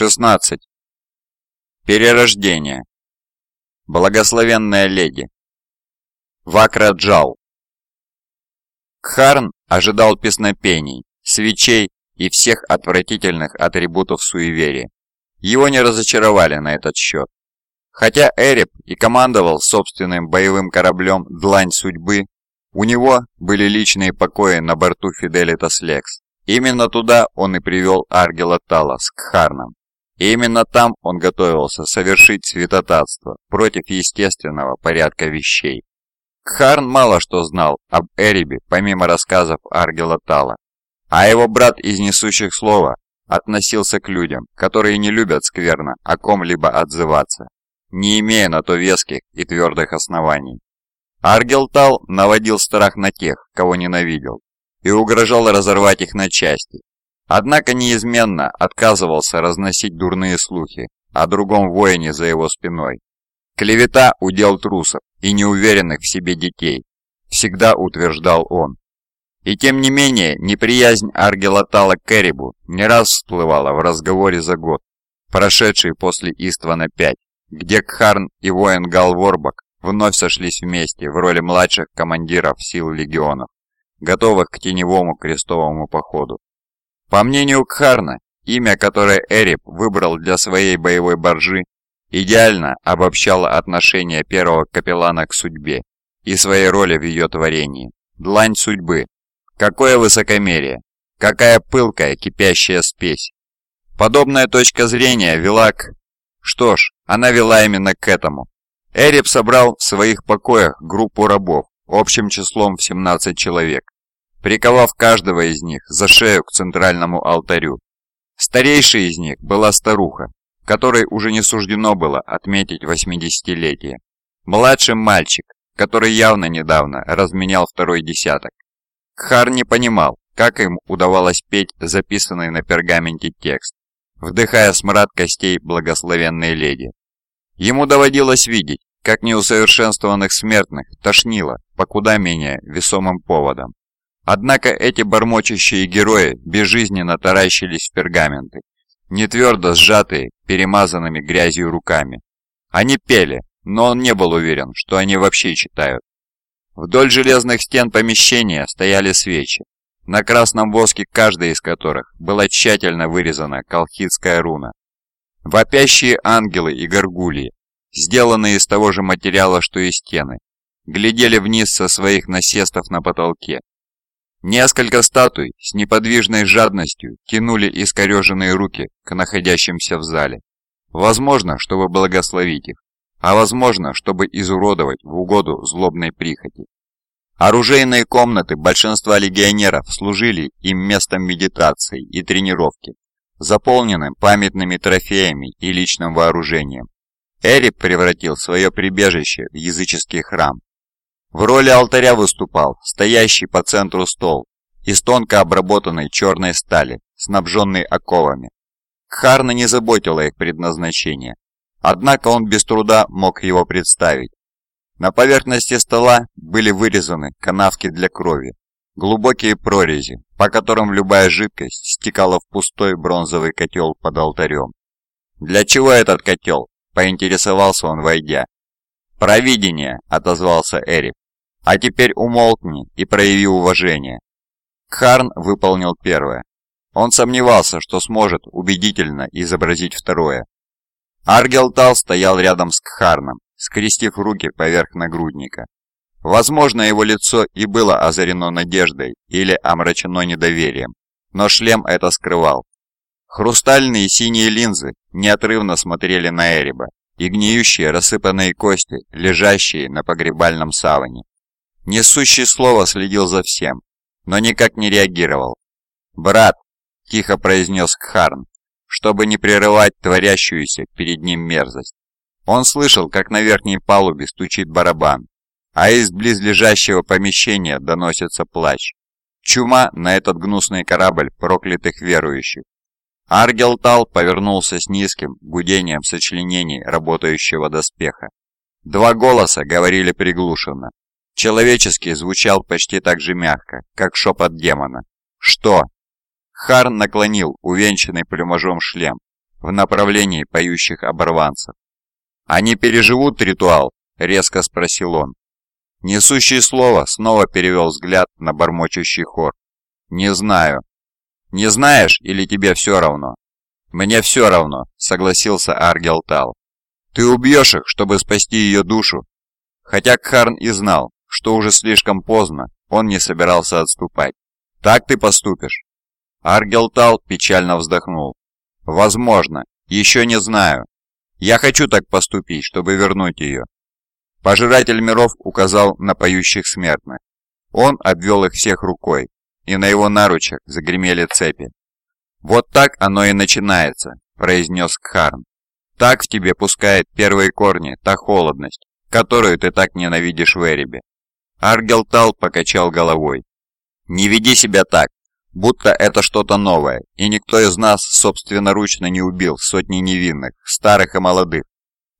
16. Перерождение. Благословенная леди. Вакраджал. Кхарн ожидал песнопений, свечей и всех отвратительных атрибутов суеверия. Его не разочаровали на этот счет. Хотя Эреб и командовал собственным боевым кораблем «Длань судьбы», у него были личные покои на борту Фиделитас Лекс. Именно туда он и привел Аргела Тала с Кхарном. И именно там он готовился совершить святотатство против естественного порядка вещей. Кхарн мало что знал об Эребе, помимо рассказов Аргела Тала, а его брат из несущих слова относился к людям, которые не любят скверно о ком-либо отзываться, не имея на то веских и твердых оснований. Аргел Тал наводил страх на тех, кого ненавидел, и угрожал разорвать их на части, Однако неизменно отказывался разносить дурные слухи о другом воине за его спиной. Клевета – удел трусов и неуверенных в себе детей, всегда утверждал он. И тем не менее, неприязнь Аргелатала к Керрибу не раз всплывала в разговоре за год, прошедший после Иствана-5, где Кхарн и воин Гал Ворбак вновь сошлись вместе в роли младших командиров сил легионов, готовых к теневому крестовому походу. По мнению Кхарна, имя, которое Эрип выбрал для своей боевой боржи, идеально обобщало отношение первого капеллана к судьбе и своей роли в ее творении. Длань судьбы. Какое высокомерие! Какая пылкая, кипящая спесь! Подобная точка зрения вела к... Что ж, она вела именно к этому. Эрип собрал в своих покоях группу рабов, общим числом в 17 человек, приковав каждого из них за шею к центральному алтарю. Старейшей из них была старуха, которой уже не суждено было отметить 80-летие. Младший мальчик, который явно недавно разменял второй десяток. Кхар не понимал, как им удавалось петь записанный на пергаменте текст, вдыхая смрад костей благословенной леди. Ему доводилось видеть, как неусовершенствованных смертных тошнило по куда менее весомым поводам. Однако эти бормочущие герои безжизненно таращились в пергаменты, не твердо сжатые, перемазанными грязью руками. Они пели, но он не был уверен, что они вообще читают. Вдоль железных стен помещения стояли свечи, на красном воске каждой из которых была тщательно вырезана колхидская руна. Вопящие ангелы и горгульи, сделанные из того же материала, что и стены, глядели вниз со своих насестов на потолке, Несколько статуй с неподвижной жадностью тянули искореженные руки к находящимся в зале. Возможно, чтобы благословить их, а возможно, чтобы изуродовать в угоду злобной прихоти. Оружейные комнаты большинства легионеров служили им местом медитации и тренировки, заполненным памятными трофеями и личным вооружением. Эрип превратил свое прибежище в языческий храм, в роли алтаря выступал стоящий по центру стол из тонко обработанной черной стали, снабженный оковами. Кхарна не заботила их предназначение, однако он без труда мог его представить. На поверхности стола были вырезаны канавки для крови, глубокие прорези, по которым любая жидкость стекала в пустой бронзовый котел под алтарем. «Для чего этот котел?» – поинтересовался он, войдя. «Провидение», – отозвался Эрик. А теперь умолкни и прояви уважение. Кхарн выполнил первое. Он сомневался, что сможет убедительно изобразить второе. Аргелтал стоял рядом с Кхарном, скрестив руки поверх нагрудника. Возможно, его лицо и было озарено надеждой или омрачено недоверием, но шлем это скрывал. Хрустальные синие линзы неотрывно смотрели на Эриба и гниющие рассыпанные кости, лежащие на погребальном саване. Несущий слово следил за всем, но никак не реагировал. «Брат!» – тихо произнес Кхарн, чтобы не прерывать творящуюся перед ним мерзость. Он слышал, как на верхней палубе стучит барабан, а из близлежащего помещения доносится плач. Чума на этот гнусный корабль проклятых верующих. Аргелтал повернулся с низким гудением сочленений работающего доспеха. Два голоса говорили приглушенно, Человеческий звучал почти так же мягко, как шепот демона. «Что?» Харн наклонил увенчанный плюмажом шлем, в направлении поющих оборванцев. «Они переживут ритуал?» – резко спросил он. Несущий слово снова перевел взгляд на бормочущий хор. «Не знаю». «Не знаешь или тебе все равно?» «Мне все равно», — согласился Аргел Тал. «Ты убьешь их, чтобы спасти ее душу?» Хотя Кхарн и знал, что уже слишком поздно, он не собирался отступать. «Так ты поступишь?» Аргел Тал печально вздохнул. «Возможно. Еще не знаю. Я хочу так поступить, чтобы вернуть ее. Пожиратель миров указал на поющих смертных. Он обвел их всех рукой, и на его наручах загремели цепи. «Вот так оно и начинается», – произнес Кхарн. «Так в тебе пускает первые корни та холодность, которую ты так ненавидишь в Эребе». Аргелтал покачал головой. «Не веди себя так, будто это что-то новое, и никто из нас собственноручно не убил сотни невинных, старых и молодых.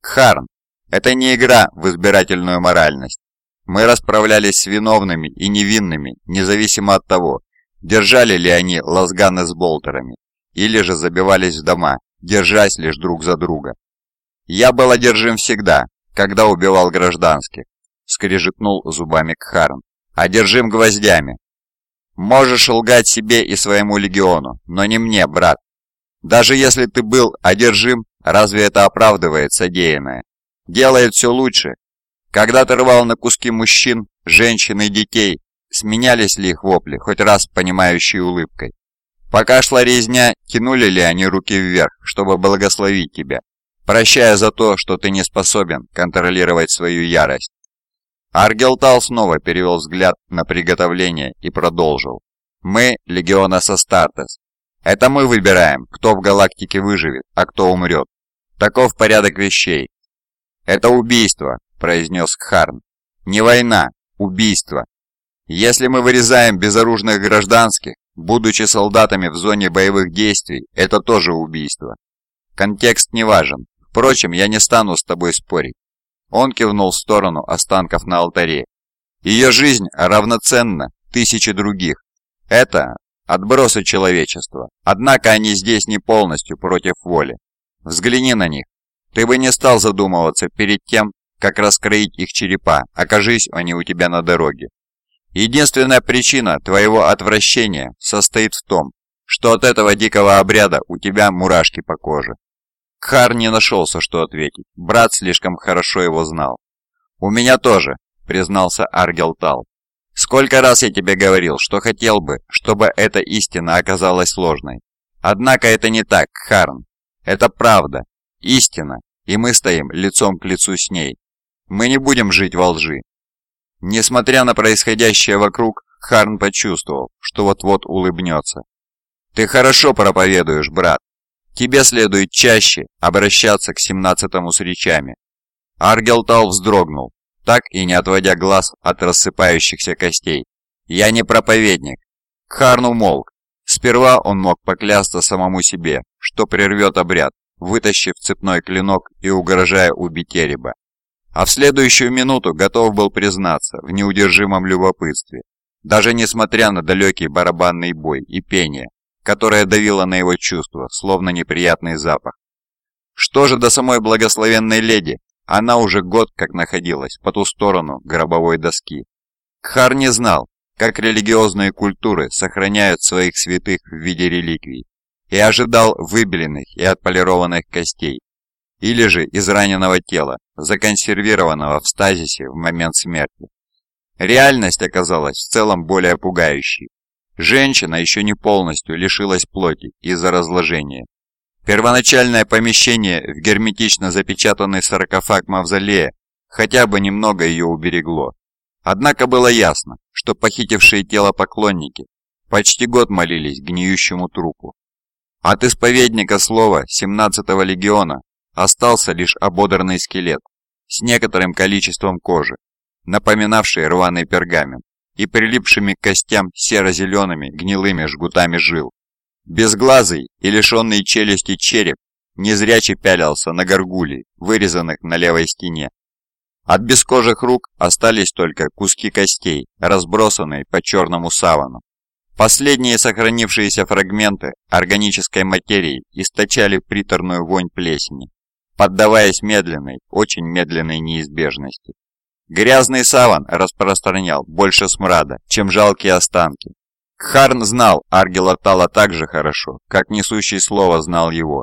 Кхарн, это не игра в избирательную моральность. Мы расправлялись с виновными и невинными, независимо от того, держали ли они лазганы с болтерами, или же забивались в дома, держась лишь друг за друга. Я был одержим всегда, когда убивал гражданских, скрежетнул зубами Кхарн. Одержим гвоздями. Можешь лгать себе и своему легиону, но не мне, брат. Даже если ты был одержим, разве это оправдывает содеянное? делает все лучше. Когда ты рвал на куски мужчин, женщин и детей, сменялись ли их вопли, хоть раз понимающей улыбкой? Пока шла резня, тянули ли они руки вверх, чтобы благословить тебя, прощая за то, что ты не способен контролировать свою ярость? Аргелтал снова перевел взгляд на приготовление и продолжил. Мы – Легиона Састартес. Это мы выбираем, кто в галактике выживет, а кто умрет. Таков порядок вещей, «Это убийство», – произнес Кхарн. «Не война, убийство. Если мы вырезаем безоружных гражданских, будучи солдатами в зоне боевых действий, это тоже убийство. Контекст не важен. Впрочем, я не стану с тобой спорить». Он кивнул в сторону останков на алтаре. «Ее жизнь равноценна тысяче других. Это отбросы человечества. Однако они здесь не полностью против воли. Взгляни на них. Ты бы не стал задумываться перед тем, как раскроить их черепа, окажись они у тебя на дороге. Единственная причина твоего отвращения состоит в том, что от этого дикого обряда у тебя мурашки по коже. Кхар не нашелся, что ответить. Брат слишком хорошо его знал. «У меня тоже», — признался Аргелтал. «Сколько раз я тебе говорил, что хотел бы, чтобы эта истина оказалась ложной. Однако это не так, Харн. Это правда, истина, и мы стоим лицом к лицу с ней. Мы не будем жить во лжи. Несмотря на происходящее вокруг, Харн почувствовал, что вот-вот улыбнется. «Ты хорошо проповедуешь, брат. Тебе следует чаще обращаться к семнадцатому с речами». Аргелтал вздрогнул, так и не отводя глаз от рассыпающихся костей. «Я не проповедник». Харн умолк. Сперва он мог поклясться самому себе, что прервет обряд, вытащив цепной клинок и угрожая убить Эреба. А в следующую минуту готов был признаться в неудержимом любопытстве, даже несмотря на далекий барабанный бой и пение, которое давило на его чувства, словно неприятный запах. Что же до самой благословенной леди, она уже год как находилась по ту сторону гробовой доски. Кхар не знал, как религиозные культуры сохраняют своих святых в виде реликвий, и ожидал выбеленных и отполированных костей, или же израненного тела, законсервированного в стазисе в момент смерти. Реальность оказалась в целом более пугающей. Женщина еще не полностью лишилась плоти из-за разложения. Первоначальное помещение в герметично запечатанный саркофаг мавзолея хотя бы немного ее уберегло. Однако было ясно, что похитившие тело поклонники почти год молились гниющему трупу. От исповедника слова 17-го легиона остался лишь ободранный скелет с некоторым количеством кожи, напоминавший рваный пергамент, и прилипшими к костям серо-зелеными гнилыми жгутами жил. Безглазый и лишенный челюсти череп незряче пялился на горгулей, вырезанных на левой стене. От бескожих рук остались только куски костей, разбросанные по черному савану. Последние сохранившиеся фрагменты органической материи источали приторную вонь плесени, поддаваясь медленной, очень медленной неизбежности. Грязный саван распространял больше смрада, чем жалкие останки. Харн знал Аргела Тала так же хорошо, как несущий слово знал его.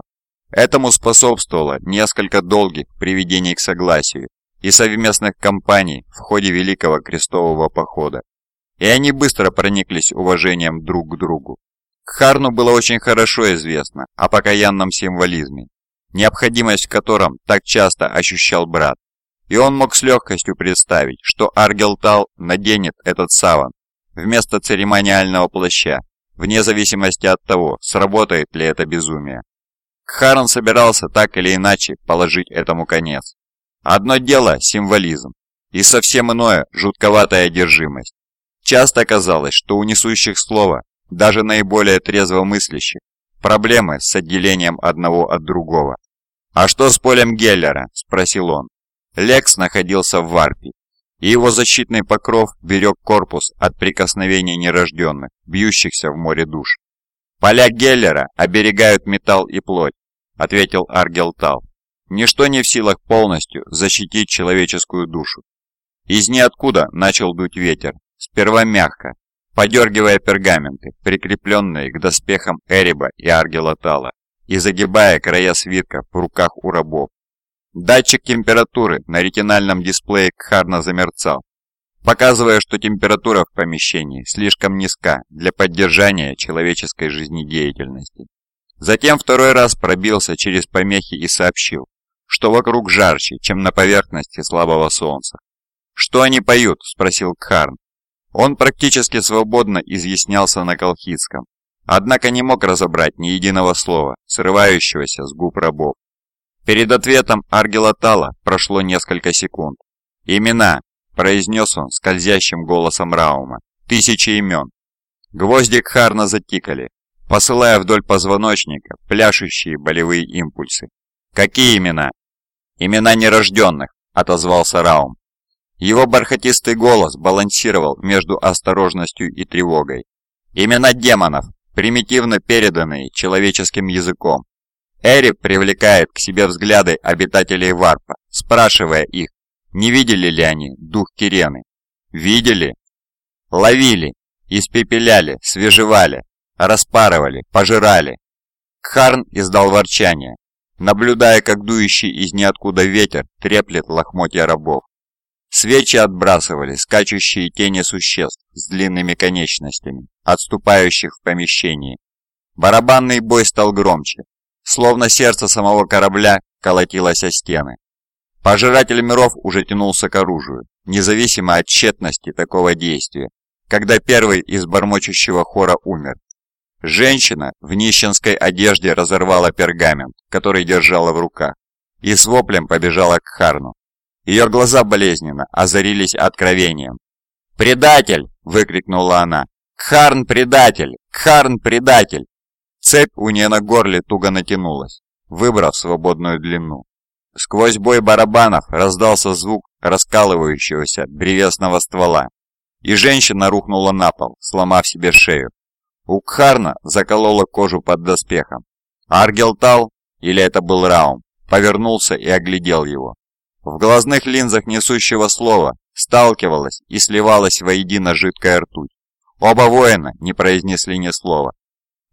Этому способствовало несколько долгих приведений к согласию и совместных кампаний в ходе Великого Крестового Похода. И они быстро прониклись уважением друг к другу. Харну было очень хорошо известно о покаянном символизме, необходимость в котором так часто ощущал брат. И он мог с легкостью представить, что Аргелтал наденет этот саван вместо церемониального плаща, вне зависимости от того, сработает ли это безумие. Харн собирался так или иначе положить этому конец. Одно дело – символизм, и совсем иное – жутковатая одержимость. Часто казалось, что у несущих слова, даже наиболее трезвомыслящих, проблемы с отделением одного от другого. «А что с полем Геллера?» – спросил он. Лекс находился в варпе, и его защитный покров берег корпус от прикосновений нерожденных, бьющихся в море душ. «Поля Геллера оберегают металл и плоть», — ответил Аргелтал. «Ничто не в силах полностью защитить человеческую душу». Из ниоткуда начал дуть ветер, сперва мягко, подергивая пергаменты, прикрепленные к доспехам Эриба и Аргелатала, и загибая края свитка в руках у рабов. Датчик температуры на ретинальном дисплее Кхарна замерцал, показывая, что температура в помещении слишком низка для поддержания человеческой жизнедеятельности. Затем второй раз пробился через помехи и сообщил, что вокруг жарче, чем на поверхности слабого солнца. «Что они поют?» – спросил Кхарн. Он практически свободно изъяснялся на колхидском, однако не мог разобрать ни единого слова, срывающегося с губ рабов. Перед ответом Аргелатала прошло несколько секунд. «Имена», – произнес он скользящим голосом Раума. «Тысячи имен». Гвозди Кхарна затикали, посылая вдоль позвоночника пляшущие болевые импульсы. «Какие имена?» «Имена нерожденных», – отозвался Раум. Его бархатистый голос балансировал между осторожностью и тревогой. «Имена демонов, примитивно переданные человеческим языком, Эри привлекает к себе взгляды обитателей Варпа, спрашивая их, не видели ли они дух Кирены. Видели? Ловили, испепеляли, свежевали, распарывали, пожирали. Кхарн издал ворчание, наблюдая, как дующий из ниоткуда ветер треплет лохмотья рабов. Свечи отбрасывали скачущие тени существ с длинными конечностями, отступающих в помещении. Барабанный бой стал громче, Словно сердце самого корабля колотилось о стены. Пожиратель миров уже тянулся к оружию, независимо от тщетности такого действия, когда первый из бормочущего хора умер. Женщина в нищенской одежде разорвала пергамент, который держала в руках, и с воплем побежала к Харну. Ее глаза болезненно озарились откровением. «Предатель!» – выкрикнула она. «Кхарн предатель! Кхарн предатель!» Цепь у нее на горле туго натянулась, выбрав свободную длину. Сквозь бой барабанов раздался звук раскалывающегося древесного ствола, и женщина рухнула на пол, сломав себе шею. У Кхарна заколола кожу под доспехом. Аргелтал, или это был Раум, повернулся и оглядел его. В глазных линзах несущего слова сталкивалась и сливалась воедино жидкая ртуть. Оба воина не произнесли ни слова,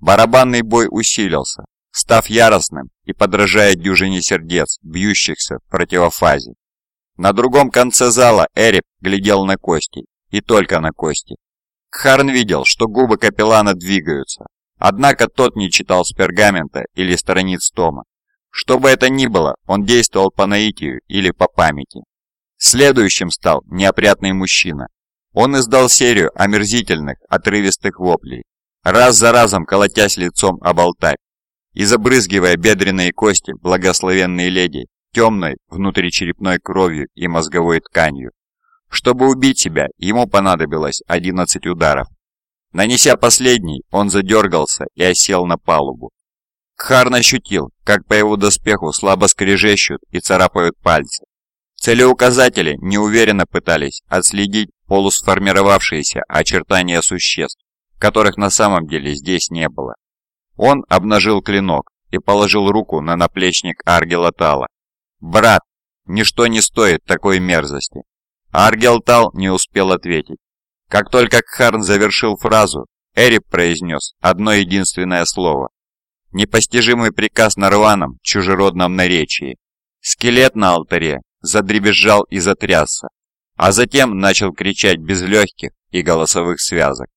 Барабанный бой усилился, став яростным и подражая дюжине сердец, бьющихся в противофазе. На другом конце зала Эрип глядел на кости, и только на кости. Харн видел, что губы капеллана двигаются, однако тот не читал с пергамента или страниц тома. Что бы это ни было, он действовал по наитию или по памяти. Следующим стал неопрятный мужчина. Он издал серию омерзительных, отрывистых воплей, раз за разом колотясь лицом об алтарь и забрызгивая бедренные кости благословенной леди темной внутричерепной кровью и мозговой тканью. Чтобы убить себя, ему понадобилось 11 ударов. Нанеся последний, он задергался и осел на палубу. Кхарн ощутил, как по его доспеху слабо скрежещут и царапают пальцы. Целеуказатели неуверенно пытались отследить полусформировавшиеся очертания существ, которых на самом деле здесь не было. Он обнажил клинок и положил руку на наплечник Аргела Тала. «Брат, ничто не стоит такой мерзости!» Аргел Тал не успел ответить. Как только Кхарн завершил фразу, Эрип произнес одно единственное слово. Непостижимый приказ на рваном, чужеродном наречии. Скелет на алтаре задребезжал и затрясся, а затем начал кричать без легких и голосовых связок.